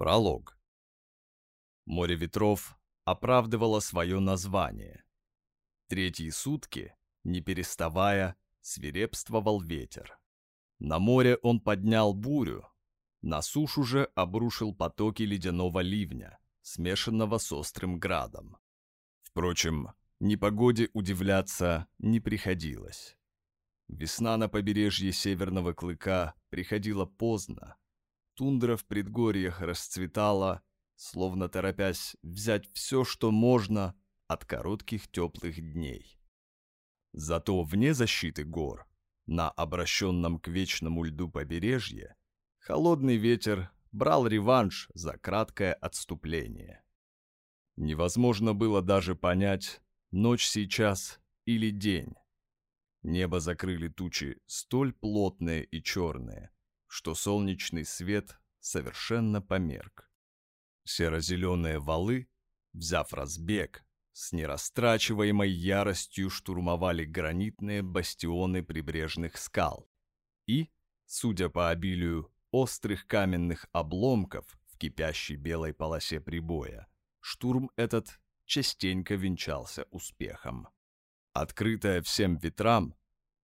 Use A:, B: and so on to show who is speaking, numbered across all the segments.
A: Пролог. Море ветров оправдывало свое название. Третьи сутки, не переставая, свирепствовал ветер. На море он поднял бурю, на сушу же обрушил потоки ледяного ливня, смешанного с острым градом. Впрочем, непогоде удивляться не приходилось. Весна на побережье Северного Клыка приходила поздно, тундра в предгорьях расцветала, словно торопясь взять все, что можно от коротких теплых дней. Зато вне защиты гор, на обращенном к вечному льду побережье, холодный ветер брал реванш за краткое отступление. Невозможно было даже понять, ночь сейчас или день. Небо закрыли тучи столь плотные и черные, что солнечный свет совершенно померк. Серо-зеленые валы, взяв разбег, с нерастрачиваемой яростью штурмовали гранитные бастионы прибрежных скал. И, судя по обилию острых каменных обломков в кипящей белой полосе прибоя, штурм этот частенько венчался успехом. Открытая всем ветрам,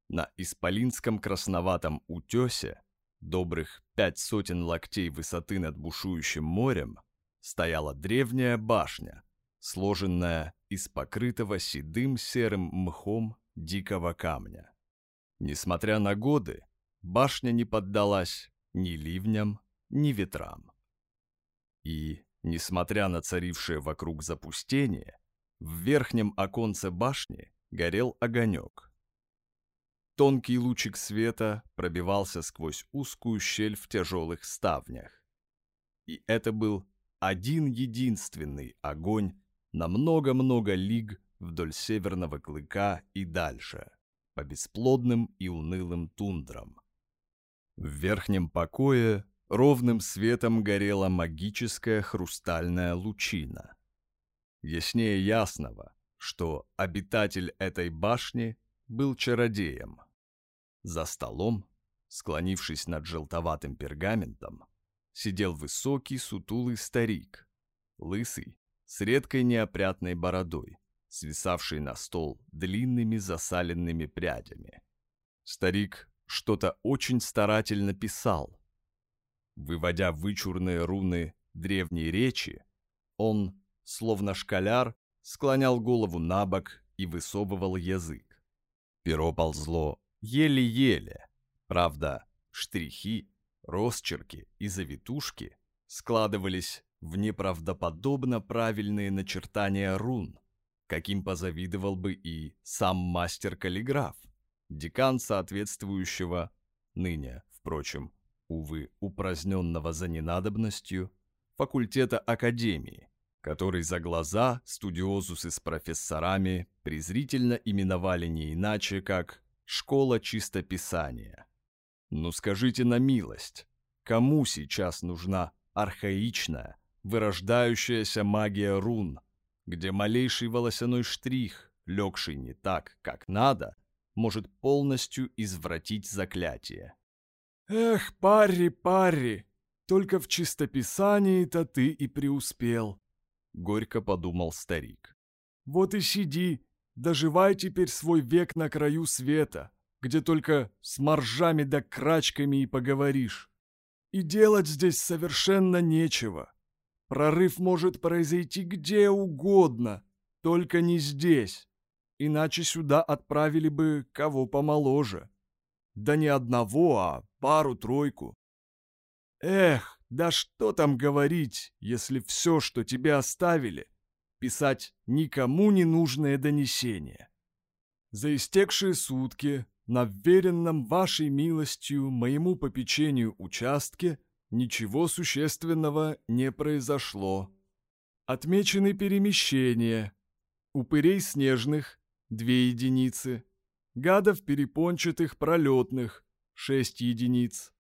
A: на исполинском красноватом утесе добрых пять сотен локтей высоты над бушующим морем, стояла древняя башня, сложенная из покрытого седым серым мхом дикого камня. Несмотря на годы, башня не поддалась ни ливням, ни ветрам. И, несмотря на царившее вокруг запустение, в верхнем оконце башни горел огонек. Тонкий лучик света пробивался сквозь узкую щель в тяжелых ставнях. И это был один единственный огонь на много-много лиг вдоль северного клыка и дальше, по бесплодным и унылым тундрам. В верхнем покое ровным светом горела магическая хрустальная лучина. Яснее ясного, что обитатель этой башни был чародеем. За столом, склонившись над желтоватым пергаментом, сидел высокий сутулый старик, лысый, с редкой неопрятной бородой, свисавший на стол длинными засаленными прядями. Старик что-то очень старательно писал. Выводя вычурные руны древней речи, он, словно школяр, склонял голову на бок и высовывал язык. Перо ползло еле-еле. Правда, штрихи, росчерки и завитушки складывались в неправдоподобно правильные начертания рун, каким позавидовал бы и сам мастер-каллиграф, декан соответствующего, ныне, впрочем, увы, упраздненного за ненадобностью, факультета Академии, который за глаза студиозусы с профессорами презрительно именовали не иначе, как школа чистописания. Ну скажите на милость, кому сейчас нужна архаичная, вырождающаяся магия рун, где малейший волосяной штрих, легший не так, как надо, может полностью извратить заклятие?
B: «Эх, Парри, Парри, только в чистописании-то ты и преуспел», — горько подумал старик. «Вот и сиди Доживай теперь свой век на краю света, где только с моржами да крачками и поговоришь. И делать здесь совершенно нечего. Прорыв может произойти где угодно, только не здесь. Иначе сюда отправили бы кого помоложе. Да не одного, а пару-тройку. Эх, да что там говорить, если все, что тебе оставили, писать никому не нужное донесение. За истекшие сутки на вверенном вашей милостью моему попечению участке ничего существенного не произошло. Отмечены перемещения. Упырей снежных – две единицы. Гадов перепончатых пролетных – шесть единиц.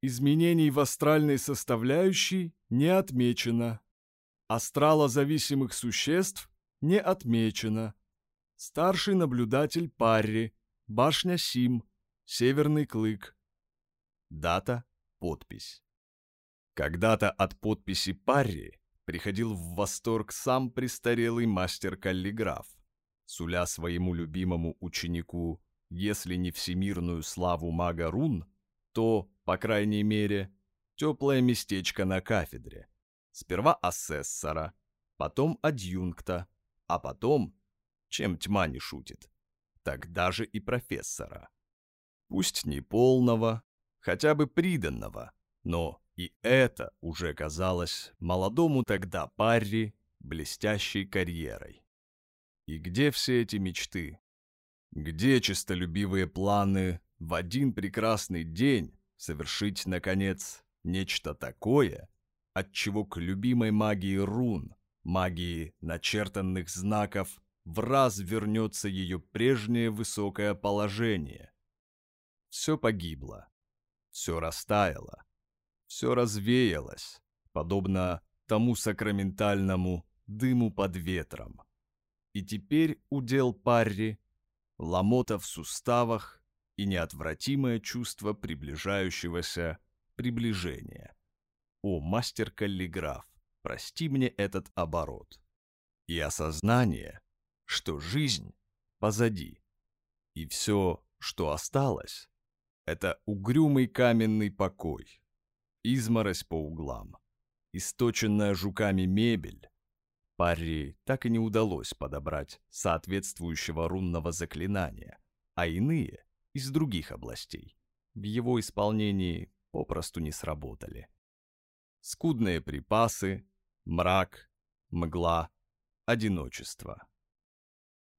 B: Изменений в астральной составляющей не отмечено. Астрала зависимых существ не отмечено. Старший наблюдатель Парри, башня Сим, Северный Клык. Дата, подпись.
A: Когда-то от подписи Парри приходил в восторг сам престарелый мастер-каллиграф, суля своему любимому ученику, если не всемирную славу мага рун, то, по крайней мере, теплое местечко на кафедре. Сперва асессора, потом адъюнкта, а потом, чем тьма не шутит, тогда же и профессора. Пусть не полного, хотя бы приданного, но и это уже казалось молодому тогда Парри блестящей карьерой. И где все эти мечты? Где честолюбивые планы в один прекрасный день совершить, наконец, нечто такое, от чего к любимой магии рун, магии начертанных знаков, в раз вернется ее прежнее высокое положение? Все погибло, все растаяло, все развеялось, подобно тому сакраментальному дыму под ветром. И теперь удел Парри, ломота в суставах и неотвратимое чувство приближающегося приближения. О, мастер-каллиграф, прости мне этот оборот. И осознание, что жизнь позади, и все, что осталось, это угрюмый каменный покой, изморозь по углам, источенная жуками мебель. Парри так и не удалось подобрать соответствующего рунного заклинания, а иные из других областей в его исполнении попросту не сработали. Скудные припасы, мрак, мгла, одиночество.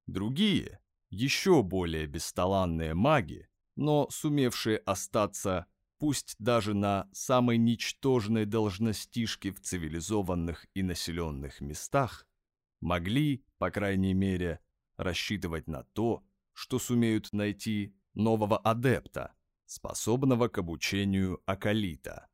A: Другие, еще более бесталанные маги, но сумевшие остаться пусть даже на самой ничтожной должностишке в цивилизованных и населенных местах, могли, по крайней мере, рассчитывать на то, что сумеют найти нового адепта, способного к обучению Акалита.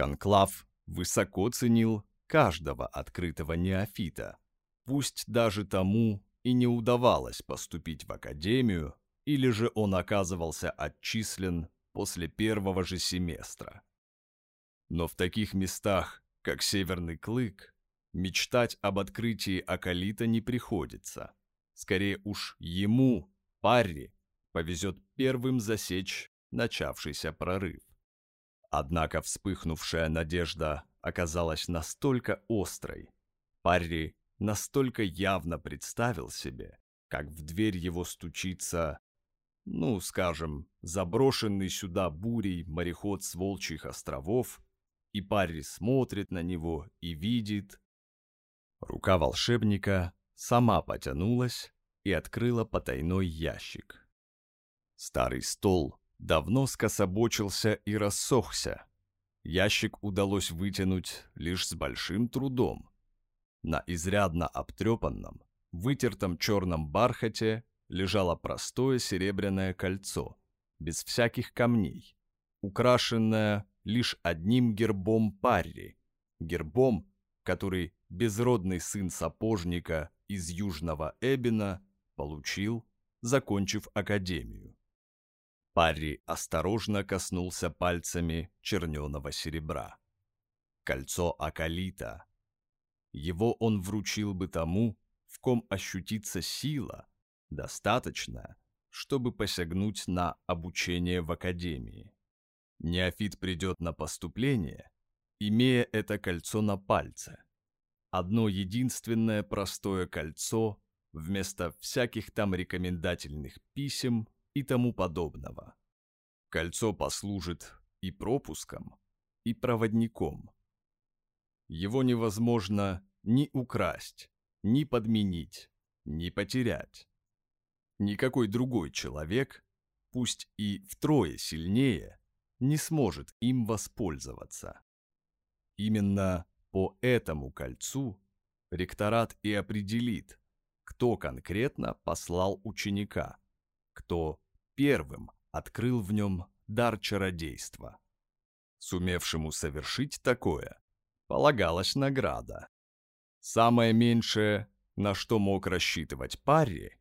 A: Конклав высоко ценил каждого открытого неофита, пусть даже тому и не удавалось поступить в академию, или же он оказывался отчислен после первого же семестра. Но в таких местах, как Северный Клык, мечтать об открытии Акалита не приходится. Скорее уж ему, Парри, повезет первым засечь начавшийся прорыв. Однако вспыхнувшая надежда оказалась настолько острой, Парри настолько явно представил себе, как в дверь его стучится ну, скажем, заброшенный сюда бурей мореход с Волчьих островов, и Парри смотрит на него и видит... Рука волшебника сама потянулась и открыла потайной ящик. Старый стол давно скособочился и рассохся. Ящик удалось вытянуть лишь с большим трудом. На изрядно обтрепанном, вытертом черном бархате лежало простое серебряное кольцо, без всяких камней, украшенное лишь одним гербом Парри, гербом, который безродный сын сапожника из Южного Эбина получил, закончив академию. Парри осторожно коснулся пальцами черненого серебра. Кольцо Акалита. Его он вручил бы тому, в ком ощутится сила, Достаточно, чтобы посягнуть на обучение в академии. Неофит придет на поступление, имея это кольцо на пальце. Одно единственное простое кольцо вместо всяких там рекомендательных писем и тому подобного. Кольцо послужит и пропуском, и проводником. Его невозможно ни украсть, ни подменить, ни потерять. Никакой другой человек, пусть и втрое сильнее, не сможет им воспользоваться. Именно по этому кольцу ректорат и определит, кто конкретно послал ученика, кто первым открыл в нем дар чародейства. Сумевшему совершить такое, полагалась награда. Самое меньшее, на что мог рассчитывать Парри,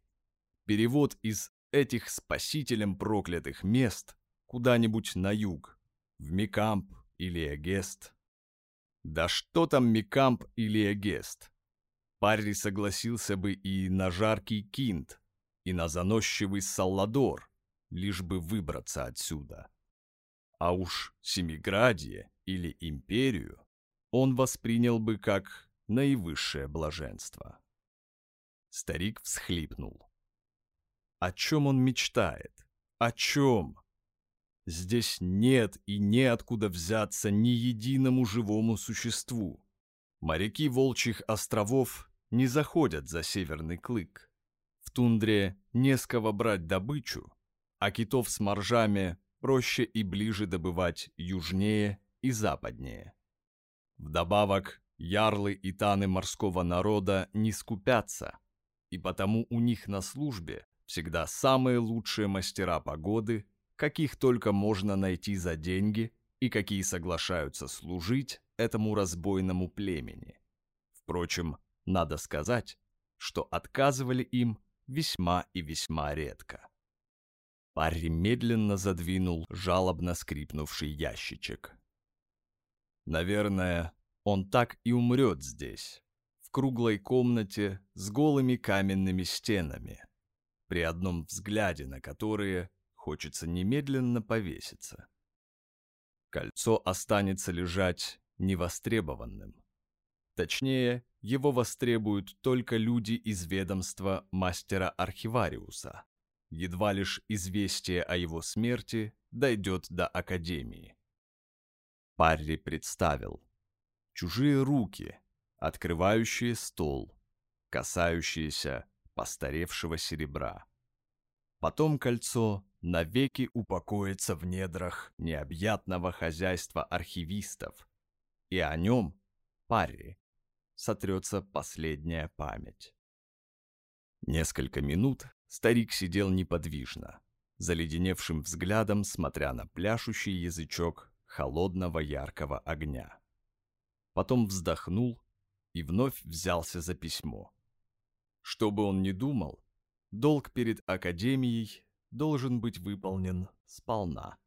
A: перевод из этих спасителем проклятых мест куда-нибудь на юг, в Микамп или Эгест, Да что там Микамп или Эгест? Парри согласился бы и на жаркий кинт, и на заносчивый Салладор, лишь бы выбраться отсюда. А уж Семиградие или Империю он воспринял бы как наивысшее блаженство. Старик всхлипнул. О чем он мечтает? О чем? Здесь нет и неоткуда взяться ни единому живому существу. Моряки Волчьих островов не заходят за Северный Клык. В тундре не с кого брать добычу, а китов с моржами проще и ближе добывать южнее и западнее. Вдобавок, ярлы и таны морского народа не скупятся, и потому у них на службе всегда самые лучшие мастера погоды, каких только можно найти за деньги и какие соглашаются служить этому разбойному племени. Впрочем, надо сказать, что отказывали им весьма и весьма редко. Парри медленно задвинул жалобно скрипнувший ящичек. Наверное, он так и умрет здесь, в круглой комнате с голыми каменными стенами, при одном взгляде на которые хочется немедленно повеситься. Кольцо останется лежать невостребованным. Точнее, его востребуют только люди из ведомства мастера-архивариуса. Едва лишь известие о его смерти дойдет до Академии. Парри представил. Чужие руки, открывающие стол, касающиеся постаревшего серебра. Потом кольцо навеки упокоится в недрах необъятного хозяйства архивистов, и о нем, Парри, сотрется последняя память. Несколько минут старик сидел неподвижно, заледеневшим взглядом смотря на пляшущий язычок холодного яркого огня. Потом вздохнул и вновь взялся за письмо. Что бы он ни думал, долг перед Академией должен быть выполнен сполна.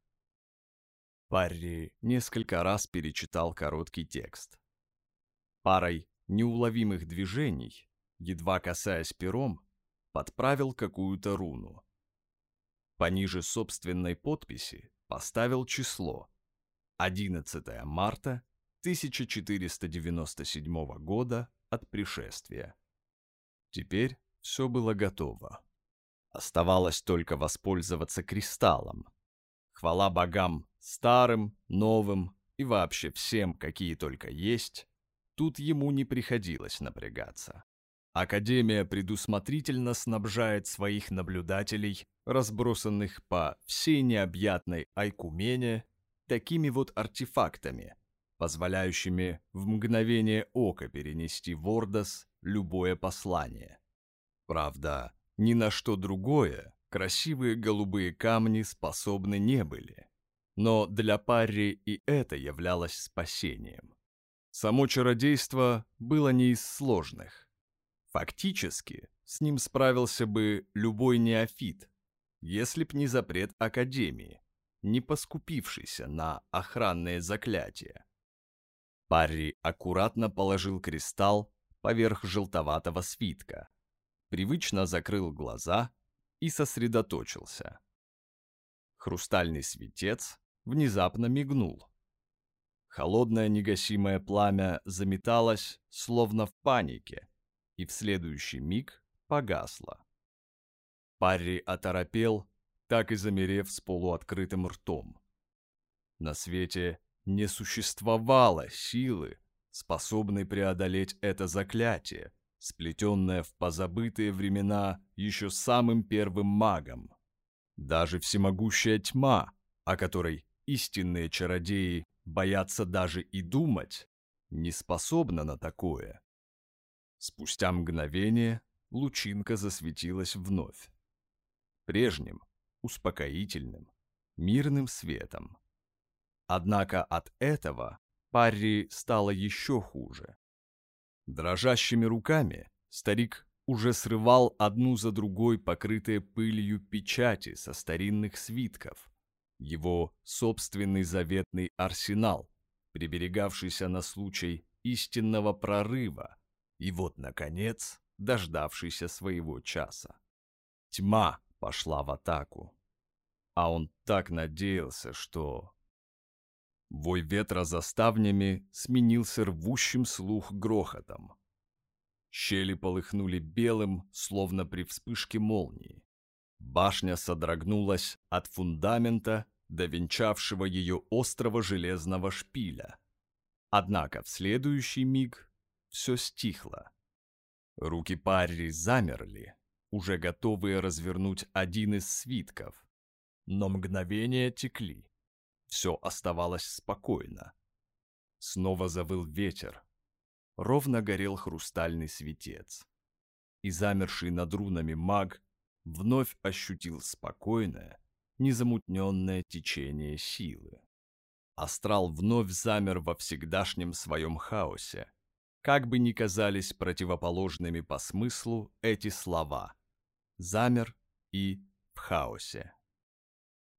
A: Парри несколько раз перечитал короткий текст. Парой неуловимых движений, едва касаясь пером, подправил какую-то руну. Пониже собственной подписи поставил число 11 марта 1497 года от пришествия. Теперь все было готово. Оставалось только воспользоваться кристаллом. Хвала богам старым, новым и вообще всем, какие только есть, тут ему не приходилось напрягаться. Академия предусмотрительно снабжает своих наблюдателей, разбросанных по всей необъятной Айкумене, такими вот артефактами, позволяющими в мгновение ока перенести в Ордос любое послание. Правда, ни на что другое красивые голубые камни способны не были. Но для Парри и это являлось спасением. Само чародейство было не из сложных. Фактически, с ним справился бы любой неофит, если б не запрет Академии, не поскупившийся на охранные заклятия. Парри аккуратно положил кристалл поверх желтоватого свитка, привычно закрыл глаза и сосредоточился. Хрустальный светец внезапно мигнул. Холодное негасимое пламя заметалось, словно в панике, и в следующий миг погасло. Парри оторопел, так и замерев с полуоткрытым ртом. На свете не существовало силы, способной преодолеть это заклятие, сплетенная в позабытые времена еще самым первым магом. Даже всемогущая тьма, о которой истинные чародеи боятся даже и думать, не способна на такое. Спустя мгновение лучинка засветилась вновь. Прежним, успокоительным, мирным светом. Однако от этого Парри стало еще хуже. Дрожащими руками старик уже срывал одну за другой покрытые пылью печати со старинных свитков. Его собственный заветный арсенал, приберегавшийся на случай истинного прорыва, и вот, наконец, дождавшийся своего часа. Тьма пошла в атаку, а он так надеялся, что... Вой ветра за ставнями сменился рвущим слух грохотом. Щели полыхнули белым, словно при вспышке молнии. Башня содрогнулась от фундамента до венчавшего ее острого железного шпиля. Однако в следующий миг все стихло. Руки Парри замерли, уже готовые развернуть один из свитков. Но мгновения текли. Все оставалось спокойно. Снова завыл ветер. Ровно горел хрустальный светец. И замерший над рунами маг вновь ощутил спокойное, незамутненное течение силы. Астрал вновь замер во всегдашнем своем хаосе. Как бы ни казались противоположными по смыслу эти слова. Замер и в хаосе.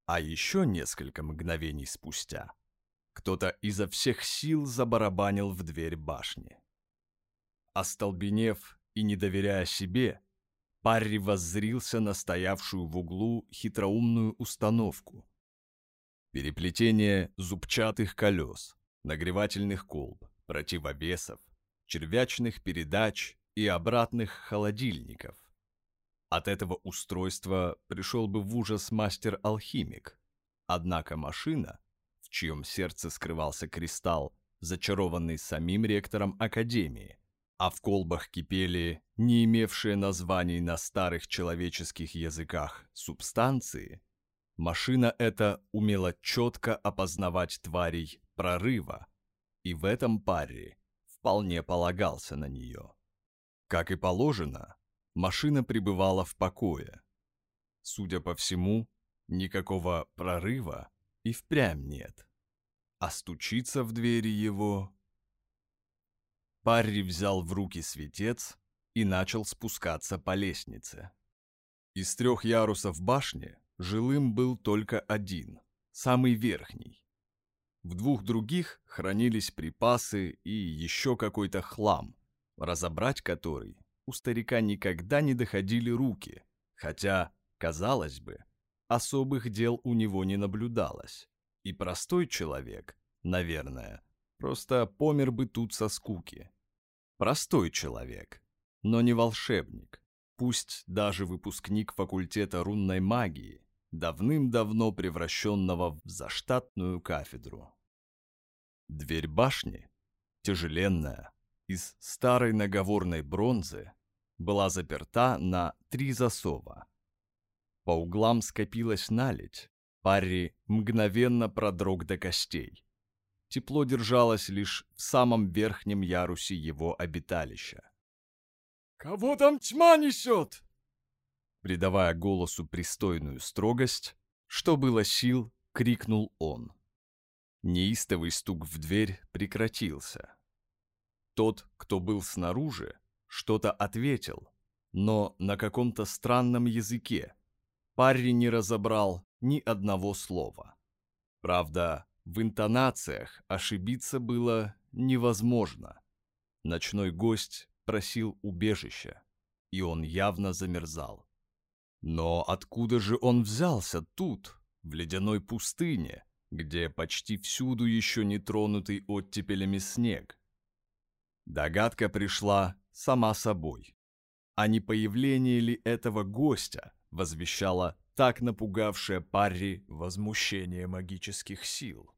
A: А еще несколько мгновений спустя кто-то изо всех сил забарабанил в дверь башни. Остолбенев и не доверяя себе, Парри воззрился на стоявшую в углу хитроумную установку. Переплетение зубчатых колес, нагревательных колб, противовесов, червячных передач и обратных холодильников. От этого устройства пришел бы в ужас мастер-алхимик. Однако машина, в чьем сердце скрывался кристалл, зачарованный самим ректором Академии, а в колбах кипели не имевшие названий на старых человеческих языках субстанции, машина эта умела четко опознавать тварей прорыва, и в этом паре вполне полагался на нее. Как и положено, машина пребывала в покое. Судя по всему, никакого прорыва и впрямь нет. А стучиться в двери его Парри взял в руки светец и начал спускаться по лестнице. Из трех ярусов башни жилым был только один, самый верхний. В двух других хранились припасы и еще какой-то хлам, разобрать который у старика никогда не доходили руки, хотя, казалось бы, особых дел у него не наблюдалось. И простой человек, наверное, просто помер бы тут со скуки. Простой человек, но не волшебник, пусть даже выпускник факультета рунной магии, давным-давно превращенного в заштатную кафедру. Дверь башни, тяжеленная, из старой наговорной бронзы, была заперта на три засова. По углам скопилась наледь, Парри мгновенно продрог до костей тепло держалось лишь в самом верхнем ярусе его обиталища.
B: «Кого там тьма несет?»
A: Придавая голосу пристойную строгость, что было сил, крикнул он. Неистовый стук в дверь прекратился. Тот, кто был снаружи, что-то ответил, но на каком-то странном языке. Парри не разобрал ни одного слова. Правда, в интонациях ошибиться было невозможно. Ночной гость просил убежища, и он явно замерзал. Но откуда же он взялся тут, в ледяной пустыне, где почти всюду еще не тронутый оттепелями снег? Догадка пришла сама собой. А не появление ли этого гостя возвещало так напугавшее Парри возмущение магических сил?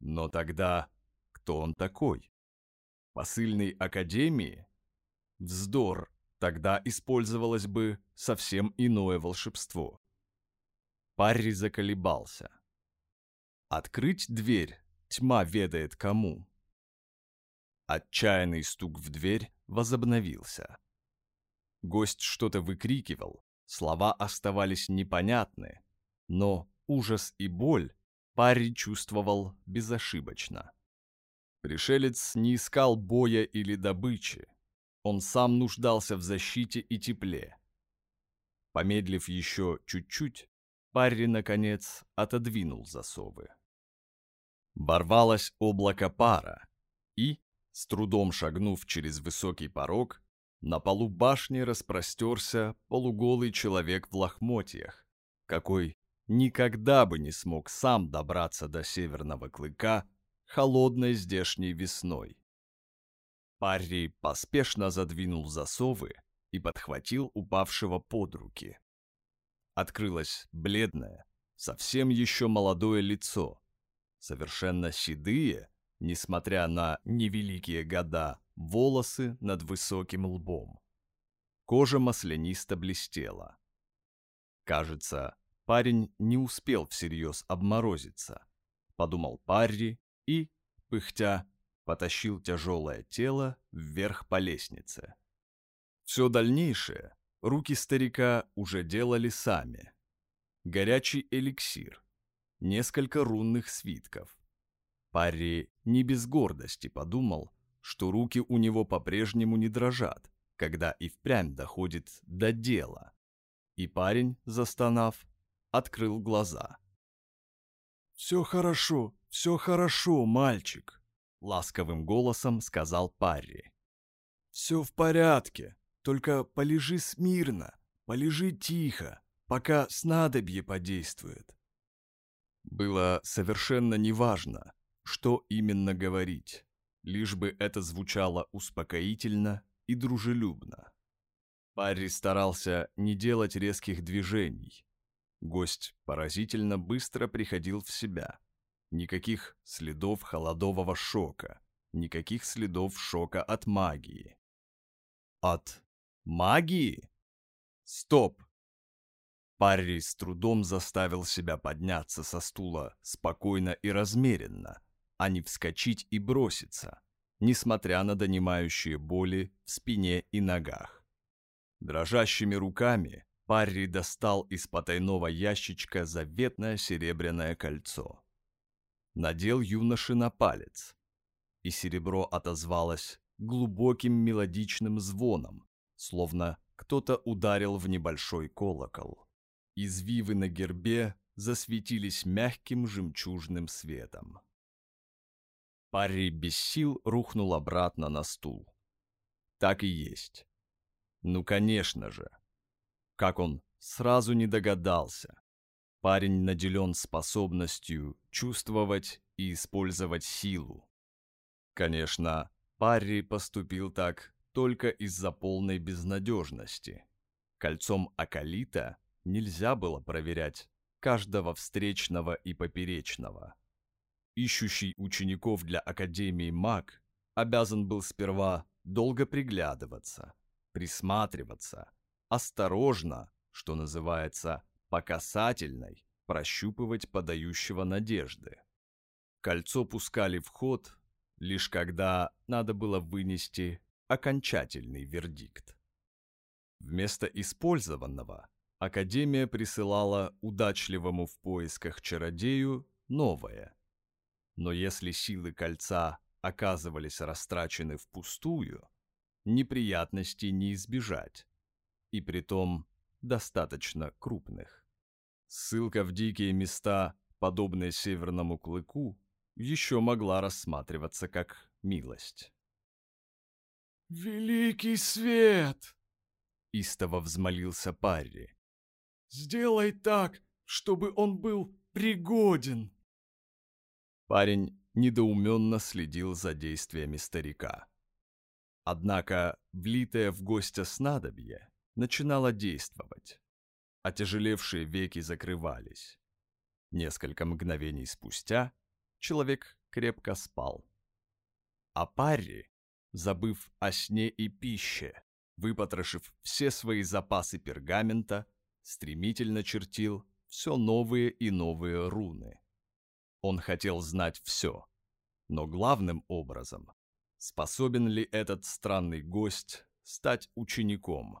A: Но тогда кто он такой? Посыльный академии? Вздор, тогда использовалось бы совсем иное волшебство. Парри заколебался. Открыть дверь тьма ведает кому. Отчаянный стук в дверь возобновился. Гость что-то выкрикивал, слова оставались непонятны, но ужас и боль Парри чувствовал безошибочно. Пришелец не искал боя или добычи. Он сам нуждался в защите и тепле. Помедлив еще чуть-чуть, Парри, наконец, отодвинул засовы. Ворвалось облако пара, и, с трудом шагнув через высокий порог, на полу башни распростерся полуголый человек в лохмотьях, какой никогда бы не смог сам добраться до северного клыка холодной здешней весной. Парри поспешно задвинул засовы и подхватил упавшего под руки. Открылось бледное, совсем еще молодое лицо, совершенно седые, несмотря на невеликие года, волосы над высоким лбом. Кожа маслянисто блестела. Кажется, парень не успел всерьез обморозиться, подумал Парри и, пыхтя, потащил тяжелое тело вверх по лестнице. Все дальнейшее руки старика уже делали сами. Горячий эликсир, несколько рунных свитков. Парри не без гордости подумал, что руки у него по-прежнему не дрожат, когда и впрямь доходит до дела. И парень, застонав, открыл глаза.
B: «Все хорошо, все хорошо, мальчик», —
A: ласковым голосом сказал Парри.
B: «Все в порядке, только полежи смирно, полежи тихо, пока снадобье подействует».
A: Было совершенно неважно, что именно говорить лишь бы это звучало успокоительно и дружелюбно. Парри старался не делать резких движений. Гость поразительно быстро приходил в себя. Никаких следов холодового шока, никаких следов шока от магии. От магии? Стоп! Парри с трудом заставил себя подняться со стула спокойно и размеренно, а не вскочить и броситься, несмотря на донимающие боли в спине и ногах. Дрожащими руками Парри достал из потайного ящичка заветное серебряное кольцо. Надел юноши на палец, и серебро отозвалось глубоким мелодичным звоном, словно кто-то ударил в небольшой колокол. Извивы на гербе засветились мягким жемчужным светом. Парри без сил рухнул обратно на стул. Так и есть. Ну, конечно же. Как он сразу не догадался. Парень наделен способностью чувствовать и использовать силу. Конечно, Парри поступил так только из-за полной безнадежности. Кольцом Акалита нельзя было проверять каждого встречного и поперечного ищущий учеников для Академии маг, обязан был сперва долго приглядываться, присматриваться, осторожно, что называется, по касательной, прощупывать подающего надежды. Кольцо пускали в ход, лишь когда надо было вынести окончательный вердикт. Вместо использованного Академия присылала удачливому в поисках чародею новое, но если силы кольца оказывались растрачены впустую, неприятностей не избежать, и притом достаточно крупных. Ссылка в дикие места, подобные северному клыку, еще могла рассматриваться как милость.
B: «Великий свет!»
A: — истово взмолился Парри.
B: «Сделай так, чтобы он был пригоден!»
A: Парень недоуменно следил за действиями старика. Однако влитое в гостя снадобье начинало действовать. Отяжелевшие веки закрывались. Несколько мгновений спустя человек крепко спал. А Парри, забыв о сне и пище, выпотрошив все свои запасы пергамента, стремительно чертил все новые и новые руны. Он хотел знать все. Но главным образом, способен ли этот странный гость стать учеником?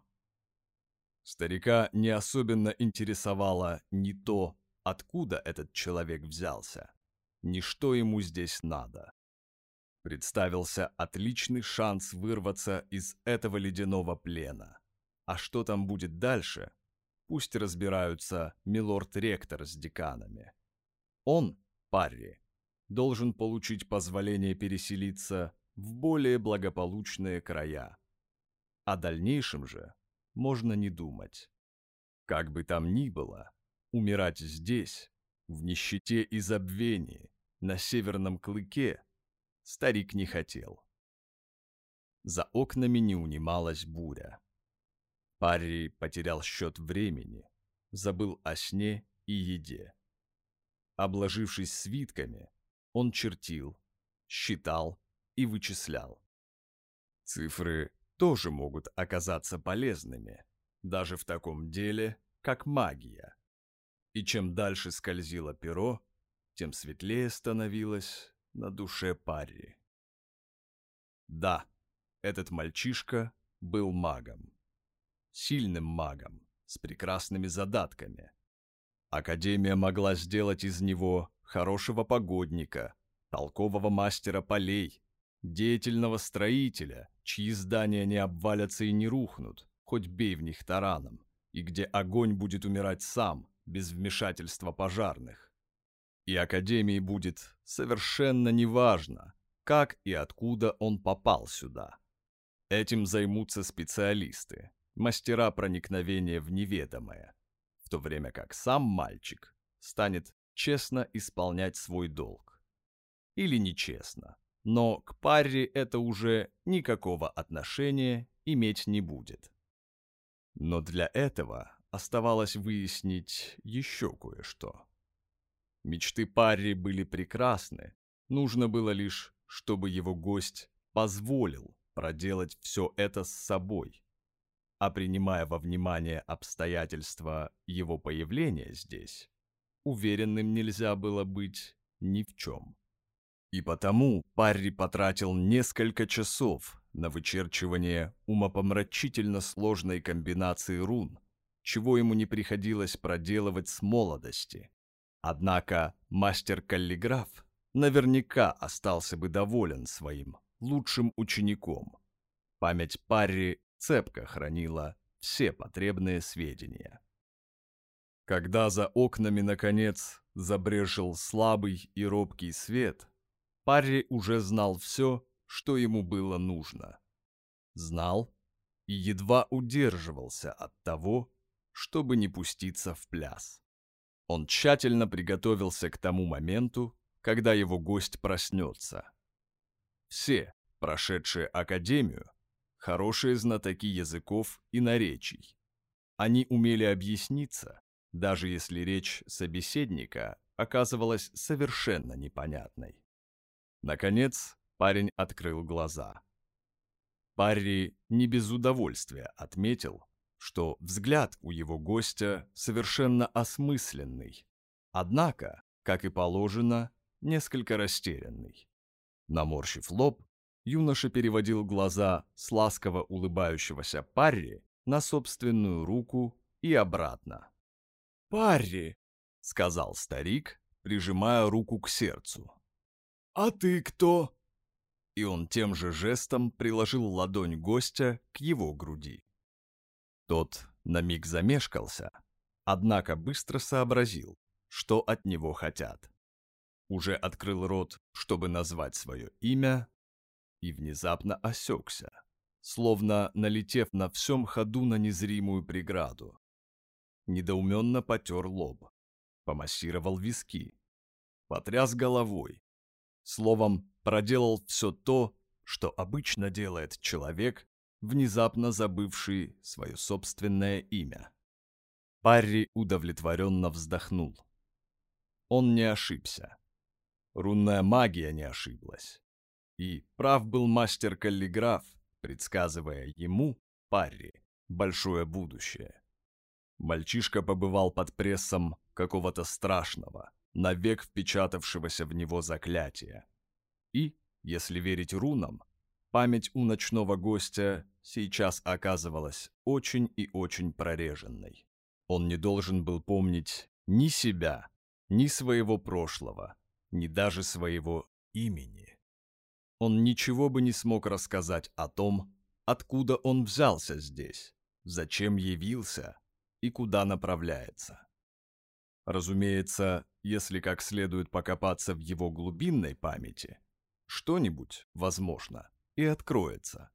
A: Старика не особенно интересовало ни то, откуда этот человек взялся, ни что ему здесь надо. Представился отличный шанс вырваться из этого ледяного плена. А что там будет дальше, пусть разбираются милорд-ректор с деканами. Он Парри должен получить позволение переселиться в более благополучные края. О дальнейшем же можно не думать. Как бы там ни было, умирать здесь, в нищете и забвении, на северном клыке, старик не хотел. За окнами не унималась буря. Парри потерял счет времени, забыл о сне и еде. Обложившись свитками, он чертил, считал и вычислял. Цифры тоже могут оказаться полезными, даже в таком деле, как магия. И чем дальше скользило перо, тем светлее становилось на душе Парри. Да, этот мальчишка был магом. Сильным магом, с прекрасными задатками. Академия могла сделать из него хорошего погодника, толкового мастера полей, деятельного строителя, чьи здания не обвалятся и не рухнут, хоть бей в них тараном, и где огонь будет умирать сам, без вмешательства пожарных. И Академии будет совершенно неважно, как и откуда он попал сюда. Этим займутся специалисты, мастера проникновения в неведомое, в то время как сам мальчик станет честно исполнять свой долг. Или нечестно, но к паре это уже никакого отношения иметь не будет. Но для этого оставалось выяснить еще кое-что. Мечты Парри были прекрасны, нужно было лишь, чтобы его гость позволил проделать все это с собой. А принимая во внимание обстоятельства его появления здесь, уверенным нельзя было быть ни в чем. И потому Парри потратил несколько часов на вычерчивание умопомрачительно сложной комбинации рун, чего ему не приходилось проделывать с молодости. Однако мастер-каллиграф наверняка остался бы доволен своим лучшим учеником. Память Парри цепко хранила все потребные сведения. Когда за окнами, наконец, забрежил слабый и робкий свет, Парри уже знал все, что ему было нужно. Знал и едва удерживался от того, чтобы не пуститься в пляс. Он тщательно приготовился к тому моменту, когда его гость проснется. Все, прошедшие академию, хорошие знатоки языков и наречий. Они умели объясниться, даже если речь собеседника оказывалась совершенно непонятной. Наконец, парень открыл глаза. Парри не без удовольствия отметил, что взгляд у его гостя совершенно осмысленный, однако, как и положено, несколько растерянный. Наморщив лоб, юноша переводил глаза с ласково улыбающегося Парри на собственную руку и обратно.
B: «Парри!»
A: — сказал старик, прижимая руку к сердцу.
B: «А ты кто?»
A: И он тем же жестом приложил ладонь гостя к его груди. Тот на миг замешкался, однако быстро сообразил, что от него хотят. Уже открыл рот, чтобы назвать свое имя, и внезапно осекся, словно налетев на всем ходу на незримую преграду. Недоуменно потер лоб, помассировал виски, потряс головой. Словом, проделал все то, что обычно делает человек, внезапно забывший свое собственное имя. Парри удовлетворенно вздохнул. Он не ошибся. Рунная магия не ошиблась. И прав был мастер-каллиграф, предсказывая ему, Парри, большое будущее. Мальчишка побывал под прессом какого-то страшного, навек впечатавшегося в него заклятия. И, если верить рунам, память у ночного гостя сейчас оказывалась очень и очень прореженной. Он не должен был помнить ни себя, ни своего прошлого, ни даже своего имени он ничего бы не смог рассказать о том, откуда он взялся здесь, зачем явился и куда направляется. Разумеется, если как следует покопаться в его глубинной памяти, что-нибудь, возможно, и откроется.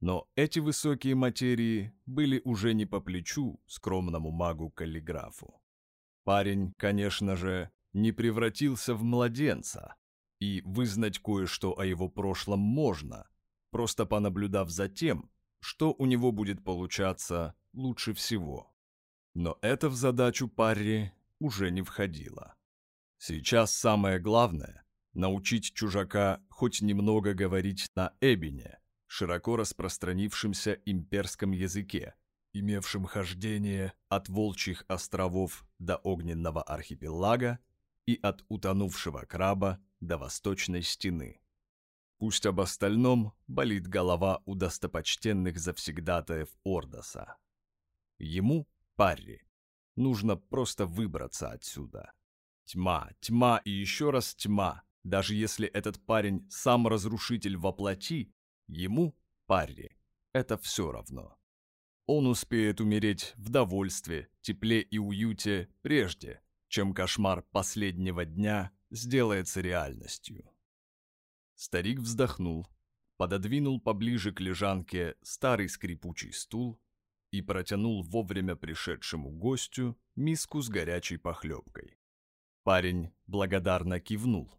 A: Но эти высокие материи были уже не по плечу скромному магу-каллиграфу. Парень, конечно же, не превратился в младенца, и вызнать кое-что о его прошлом можно, просто понаблюдав за тем, что у него будет получаться лучше всего. Но это в задачу Парри уже не входило. Сейчас самое главное – научить чужака хоть немного говорить на эбине, широко распространившемся имперском языке, имевшем хождение от Волчьих островов до Огненного архипелага и от утонувшего краба до Восточной стены. Пусть об остальном болит голова у достопочтенных завсегдатаев Ордоса. Ему, Парри, нужно просто выбраться отсюда. Тьма, тьма и еще раз тьма, даже если этот парень сам разрушитель воплоти, ему, Парри, это все равно. Он успеет умереть в довольстве, тепле и уюте прежде, чем кошмар последнего дня сделается реальностью. Старик вздохнул, пододвинул поближе к лежанке старый скрипучий стул и протянул вовремя пришедшему гостю миску с горячей похлебкой. Парень благодарно кивнул,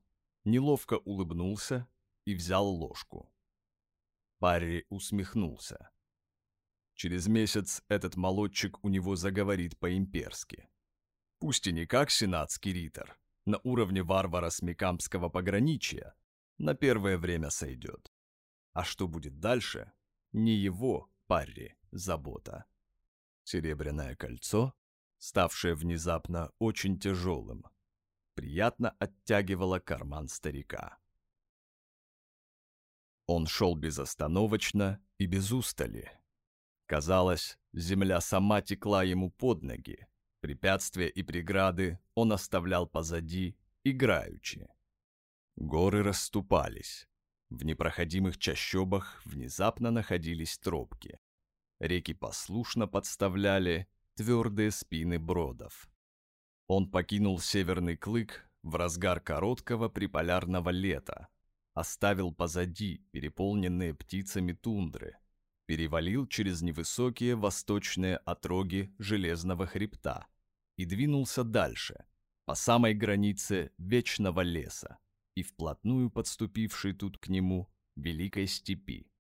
A: неловко улыбнулся и взял ложку. Парри усмехнулся. Через месяц этот молодчик у него заговорит по-имперски. Пусть и не как сенатский ритор, на уровне варвара с Микамского пограничья, на первое время сойдет. А что будет дальше, не его, Парри, забота. Серебряное кольцо, ставшее внезапно очень тяжелым, приятно оттягивало карман старика. Он шел безостановочно и без устали, Казалось, земля сама текла ему под ноги. Препятствия и преграды он оставлял позади, играючи. Горы расступались. В непроходимых чащобах внезапно находились тропки. Реки послушно подставляли твердые спины бродов. Он покинул Северный Клык в разгар короткого приполярного лета, оставил позади переполненные птицами тундры, перевалил через невысокие восточные отроги Железного хребта и двинулся дальше, по самой границе Вечного леса и вплотную подступившей тут к нему Великой степи.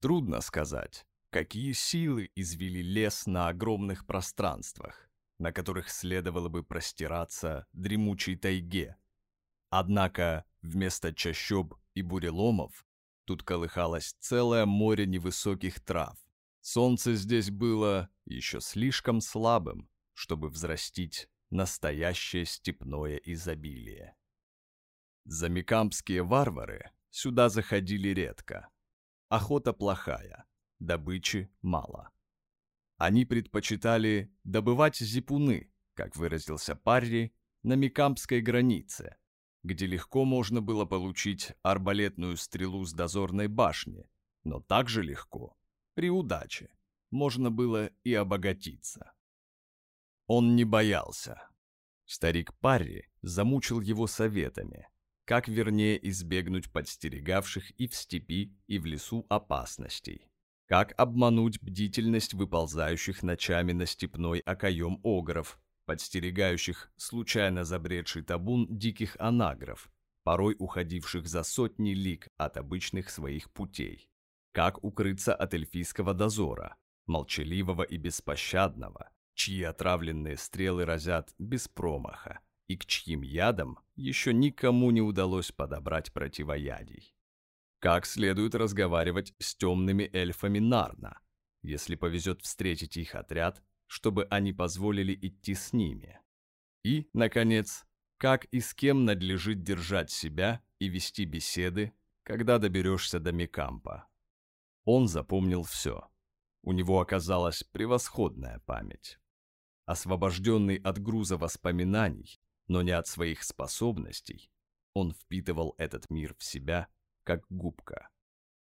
A: Трудно сказать, какие силы извели лес на огромных пространствах, на которых следовало бы простираться дремучей тайге. Однако вместо чащоб и буреломов Тут колыхалось целое море невысоких трав. Солнце здесь было еще слишком слабым, чтобы взрастить настоящее степное изобилие. Замикампские варвары сюда заходили редко. Охота плохая, добычи мало. Они предпочитали добывать зипуны, как выразился Парри, на Микампской границе, где легко можно было получить арбалетную стрелу с дозорной башни, но также легко, при удаче, можно было и обогатиться. Он не боялся. Старик Парри замучил его советами, как вернее избегнуть подстерегавших и в степи, и в лесу опасностей, как обмануть бдительность выползающих ночами на степной окоем огров, подстерегающих случайно забредший табун диких анагров, порой уходивших за сотни лиг от обычных своих путей. Как укрыться от эльфийского дозора, молчаливого и беспощадного, чьи отравленные стрелы разят без промаха, и к чьим ядам еще никому не удалось подобрать противоядий. Как следует разговаривать с темными эльфами Нарна, если повезет встретить их отряд чтобы они позволили идти с ними. И, наконец, как и с кем надлежит держать себя и вести беседы, когда доберешься до Микампа. Он запомнил все. У него оказалась превосходная память. Освобожденный от груза воспоминаний, но не от своих способностей, он впитывал этот мир в себя, как губка.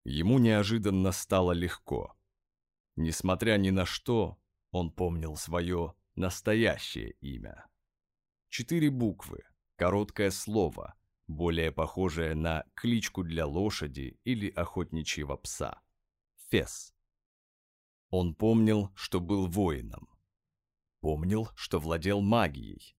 A: Ему неожиданно стало легко. Несмотря ни на что, он помнил свое настоящее имя. Четыре буквы, короткое слово, более похожее на кличку для лошади или охотничьего пса. Фес. Он помнил, что был воином. Помнил, что владел магией.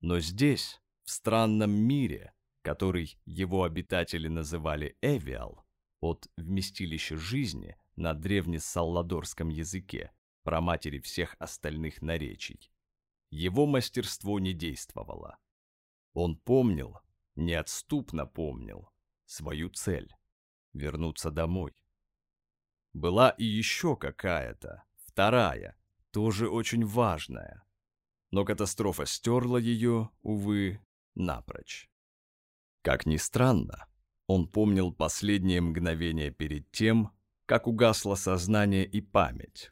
A: Но здесь, в странном мире, который его обитатели называли Эвиал, от вместилища жизни на древнесалладорском языке, праматери всех остальных наречий, его мастерство не действовало. Он помнил, неотступно помнил, свою цель — вернуться домой. Была и еще какая-то, вторая, тоже очень важная. Но катастрофа стерла ее, увы, напрочь. Как ни странно, он помнил последние мгновения перед тем, как угасло сознание и память.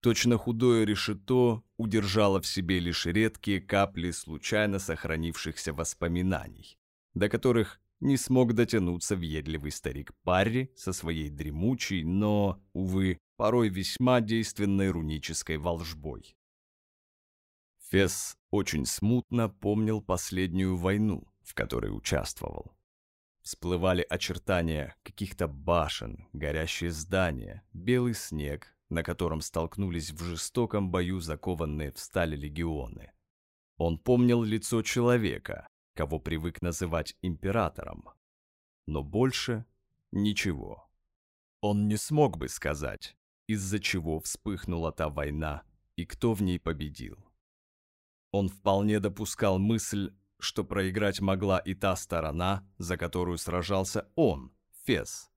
A: Точно худое решето удержало в себе лишь редкие капли случайно сохранившихся воспоминаний, до которых не смог дотянуться въедливый старик Парри со своей дремучей, но, увы, порой весьма действенной рунической волжбой. Фес очень смутно помнил последнюю войну, в которой участвовал. Всплывали очертания каких-то башен, горящие здания, белый снег, на котором столкнулись в жестоком бою закованные в стали легионы. Он помнил лицо человека, кого привык называть императором. Но больше ничего. Он не смог бы сказать, из-за чего вспыхнула та война и кто в ней победил. Он вполне допускал мысль, что проиграть могла и та сторона, за которую сражался он, Фес.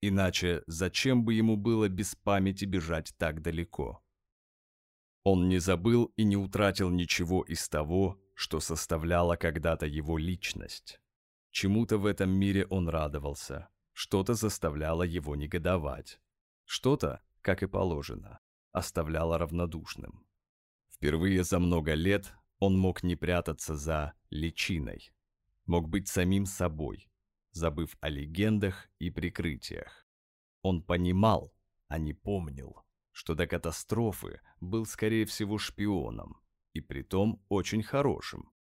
A: Иначе зачем бы ему было без памяти бежать так далеко? Он не забыл и не утратил ничего из того, что составляло когда-то его личность. Чему-то в этом мире он радовался, что-то заставляло его негодовать, что-то, как и положено, оставляло равнодушным. Впервые за много лет он мог не прятаться за личиной, мог быть самим собой, забыв о легендах и прикрытиях. Он понимал, а не помнил, что до катастрофы был, скорее всего, шпионом, и притом очень хорошим.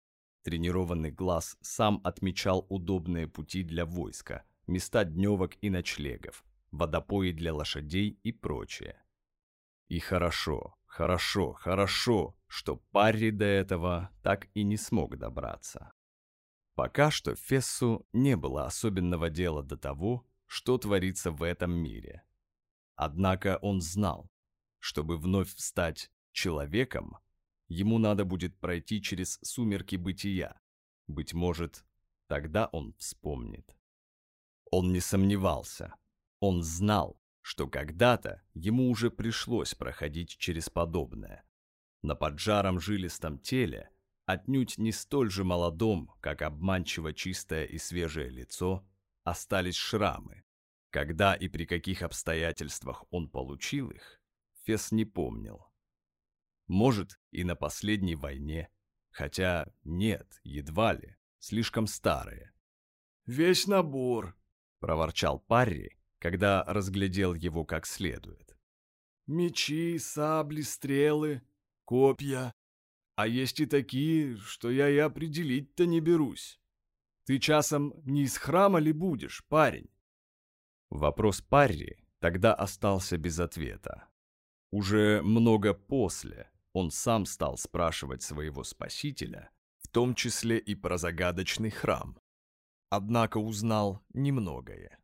A: Тренированный глаз сам отмечал удобные пути для войска, места дневок и ночлегов, водопои для лошадей и прочее. И хорошо, хорошо, хорошо, что Парри до этого так и не смог добраться. Пока что Фессу не было особенного дела до того, что творится в этом мире. Однако он знал, чтобы вновь стать человеком, ему надо будет пройти через сумерки бытия. Быть может, тогда он вспомнит. Он не сомневался. Он знал, что когда-то ему уже пришлось проходить через подобное. На поджаром жилистом теле, отнюдь не столь же молодом, как обманчиво чистое и свежее лицо, остались шрамы. Когда и при каких обстоятельствах он получил их, Фес не помнил. Может, и на последней войне. Хотя нет, едва ли, слишком старые.
B: «Весь набор», —
A: проворчал Парри, когда разглядел его как следует.
B: «Мечи, сабли, стрелы, копья. А есть и такие, что я и определить-то не берусь. Ты часом не из храма ли будешь, парень?»
A: Вопрос Парри тогда остался без ответа. Уже много после, он сам стал спрашивать своего спасителя, в том числе и про загадочный храм. Однако узнал немногое.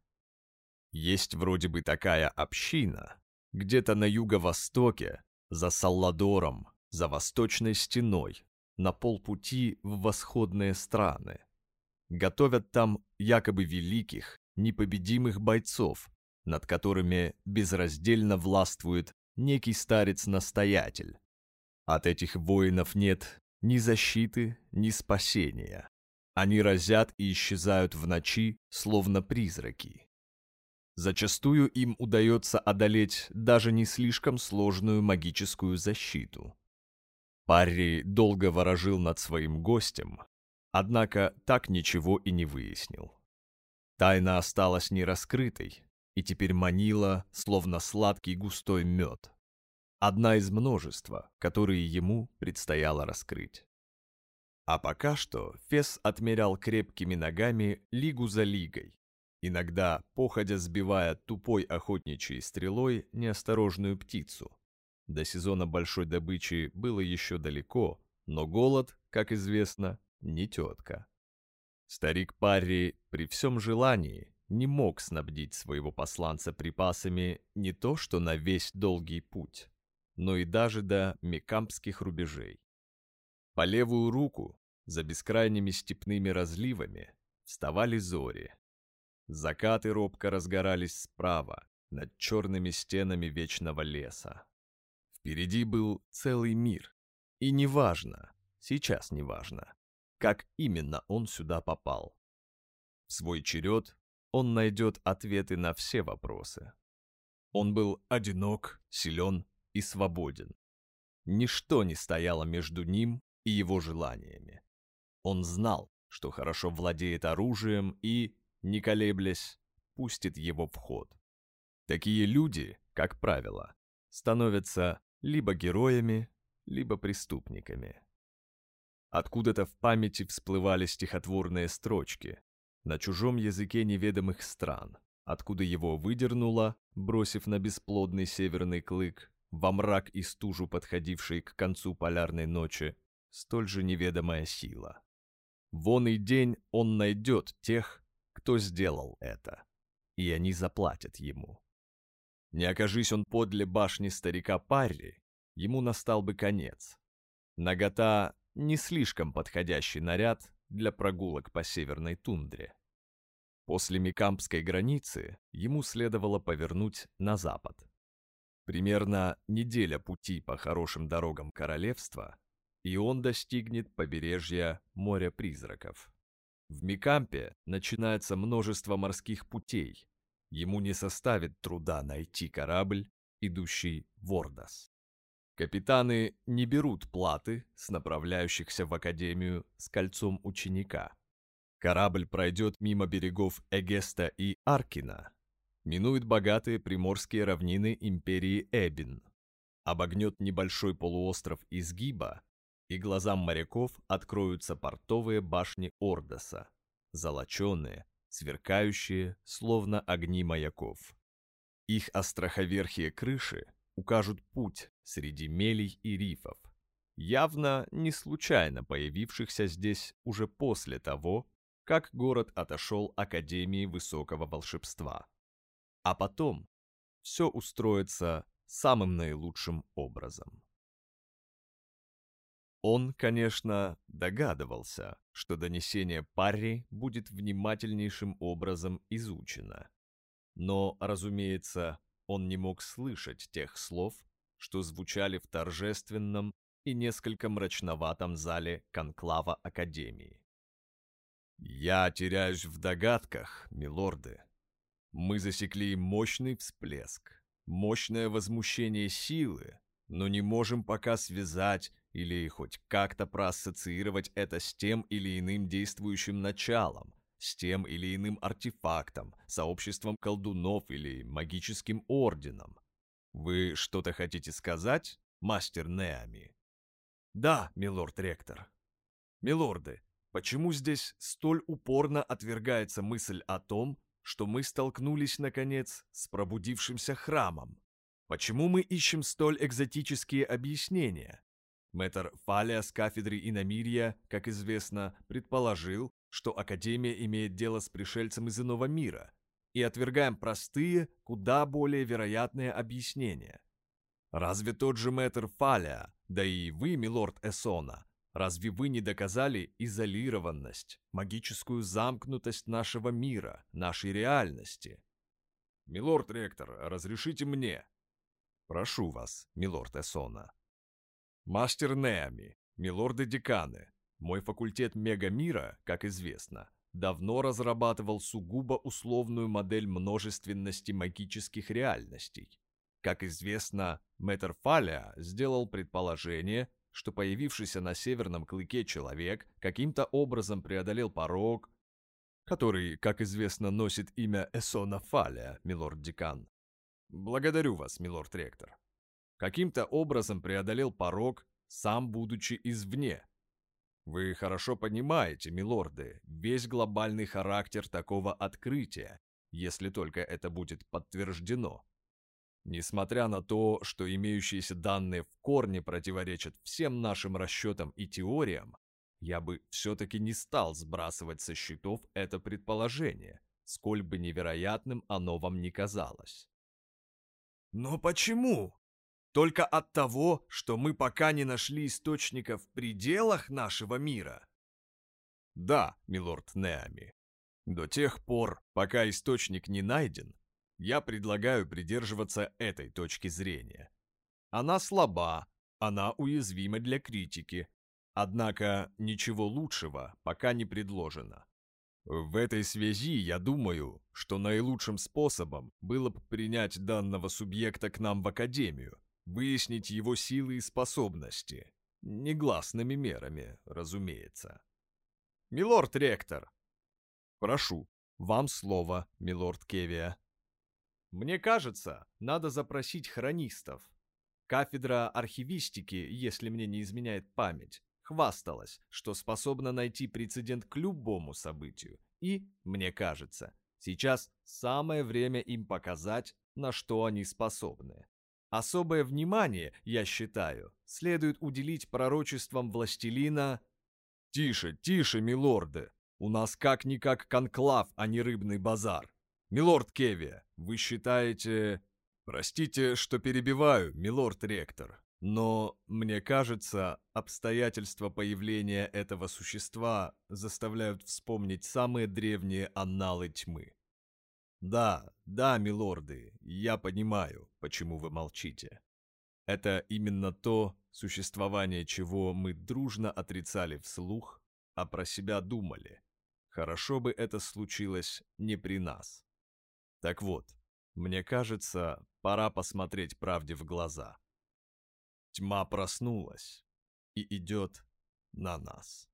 A: Есть вроде бы такая община, где-то на юго-востоке, за Салладором, за восточной стеной, на полпути в восходные страны. Готовят там якобы великих, непобедимых бойцов, над которыми безраздельно властвует некий старец-настоятель, от этих воинов нет ни защиты, ни спасения. Они разят и исчезают в ночи, словно призраки. Зачастую им удается одолеть даже не слишком сложную магическую защиту. Парри долго ворожил над своим гостем, однако так ничего и не выяснил. Тайна осталась нераскрытой и теперь манила, словно сладкий густой мед одна из множества, которые ему предстояло раскрыть. А пока что Фес отмерял крепкими ногами лигу за лигой, иногда походя сбивая тупой охотничьей стрелой неосторожную птицу. До сезона большой добычи было еще далеко, но голод, как известно, не тетка. Старик Парри при всем желании не мог снабдить своего посланца припасами не то что на весь долгий путь, но и даже до мекампских рубежей. По левую руку, за бескрайними степными разливами, вставали зори. Закаты робко разгорались справа, над черными стенами вечного леса. Впереди был целый мир, и неважно, сейчас неважно, как именно он сюда попал. В свой черед он найдет ответы на все вопросы. Он был одинок, силен и свободен. Ничто не стояло между ним и его желаниями. Он знал, что хорошо владеет оружием и, не колеблясь, пустит его в ход. Такие люди, как правило, становятся либо героями, либо преступниками. Откуда-то в памяти всплывали стихотворные строчки на чужом языке неведомых стран, откуда его выдернуло, бросив на бесплодный северный клык, во мрак и стужу, подходившей к концу полярной ночи, столь же неведомая сила. Вон и день он найдет тех, кто сделал это, и они заплатят ему. Не окажись он подле башни старика Парри, ему настал бы конец. Нагота — не слишком подходящий наряд для прогулок по северной тундре. После Микампской границы ему следовало повернуть на запад. Примерно неделя пути по хорошим дорогам королевства, и он достигнет побережья моря призраков. В Микампе начинается множество морских путей. Ему не составит труда найти корабль, идущий в Ордос. Капитаны не берут платы с направляющихся в Академию с кольцом ученика. Корабль пройдет мимо берегов Эгеста и Аркина, минует богатые приморские равнины империи Эбин, обогнет небольшой полуостров Изгиба, и глазам моряков откроются портовые башни Ордоса, золоченые, сверкающие, словно огни маяков. Их остроховерхие крыши укажут путь среди мелей и рифов, явно не случайно появившихся здесь уже после того, как город отошел Академии Высокого Волшебства. А потом все устроится самым наилучшим образом. Он, конечно, догадывался, что донесение Парри будет внимательнейшим образом изучено. Но, разумеется, он не мог слышать тех слов, что звучали в торжественном и несколько мрачноватом зале конклава Академии. «Я теряюсь в догадках, милорды. Мы засекли мощный всплеск, мощное возмущение силы, но не можем пока связать или хоть как-то проассоциировать это с тем или иным действующим началом, с тем или иным артефактом, сообществом колдунов или магическим орденом. Вы что-то хотите сказать, мастер Неами? Да, милорд-ректор. Милорды, почему здесь столь упорно отвергается мысль о том, что мы столкнулись, наконец, с пробудившимся храмом? Почему мы ищем столь экзотические объяснения? Мэтр Фалия с кафедры Иномирия, как известно, предположил, что Академия имеет дело с пришельцем из иного мира, и отвергаем простые, куда более вероятные объяснения. Разве тот же мэтр Фалия, да и вы, милорд Эсона, разве вы не доказали изолированность, магическую замкнутость нашего мира, нашей реальности? Милорд ректор, разрешите мне. Прошу вас, милорд Эсона. Мастер Неами, милорды-деканы, мой факультет мегамира, как известно, давно разрабатывал сугубо условную модель множественности магических реальностей. Как известно, мэтр Фалия сделал предположение, что появившийся на северном клыке человек каким-то образом преодолел порог, который, как известно, носит имя Эсона Фалия, милорд-декан. Благодарю вас, милорд-ректор каким-то образом преодолел порог, сам будучи извне. Вы хорошо понимаете, милорды, весь глобальный характер такого открытия, если только это будет подтверждено. Несмотря на то, что имеющиеся данные в корне противоречат всем нашим расчетам и теориям, я бы все-таки не стал сбрасывать со счетов это предположение, сколь бы невероятным оно вам не казалось.
B: Но почему? Только от того, что мы пока не нашли источника в пределах нашего мира?
A: Да, милорд Неами. До тех пор, пока источник не найден, я предлагаю придерживаться этой точки зрения. Она слаба, она уязвима для критики, однако ничего лучшего пока не предложено. В этой связи я думаю, что наилучшим способом было бы принять данного субъекта к нам в Академию, выяснить его силы и способности, негласными мерами, разумеется. Милорд ректор, прошу, вам слово, милорд Кевия. Мне кажется, надо запросить хронистов. Кафедра архивистики, если мне не изменяет память, хвасталась, что способна найти прецедент к любому событию. И, мне кажется, сейчас самое время им показать, на что они способны. Особое внимание, я считаю, следует уделить пророчествам властелина... Тише, тише, милорды! У нас как-никак конклав, а не рыбный базар. «Милорд Кеви, вы считаете...» «Простите, что перебиваю, милорд ректор, но, мне кажется, обстоятельства появления этого существа заставляют вспомнить самые древние анналы тьмы. Да, да, милорды, я понимаю, почему вы молчите. Это именно то, существование чего мы дружно отрицали вслух, а про себя думали. Хорошо бы это случилось не при нас. Так вот, мне кажется, пора посмотреть правде в глаза. Тьма проснулась и идет на нас.